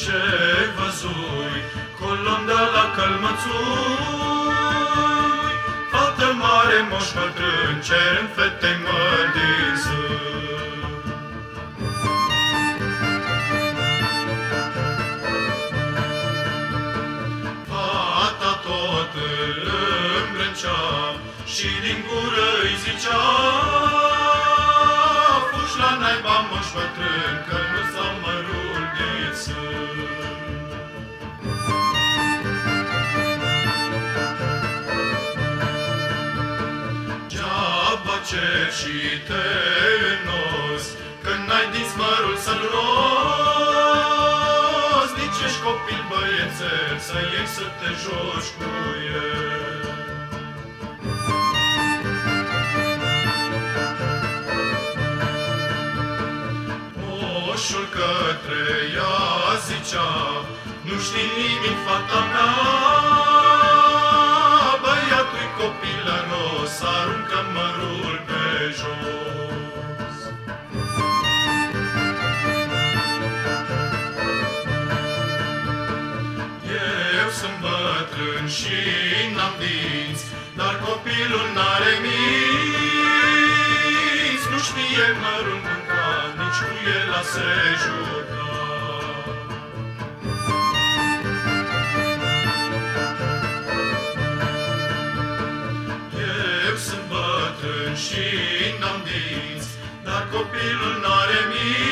ce văzui, colonda la călmățui, fată mare, moș bătrân, cerând fetei mări din sân. Fata tot îl îmbrâncea și din gură îi zicea Geaba cer și te înnos, Când n-ai din smărul să-l rozi, Nici ești copil băiețel, să iei să te joci cu el. Moșul către ea zicea, Nu știi nimic, fata mea, sunt bătrân și n-am dinți, Dar copilul n-are minți, Nu știe mărul mânca, nici cu el a se juca. Eu sunt bătrân și n-am dinți, Dar copilul n-are minți,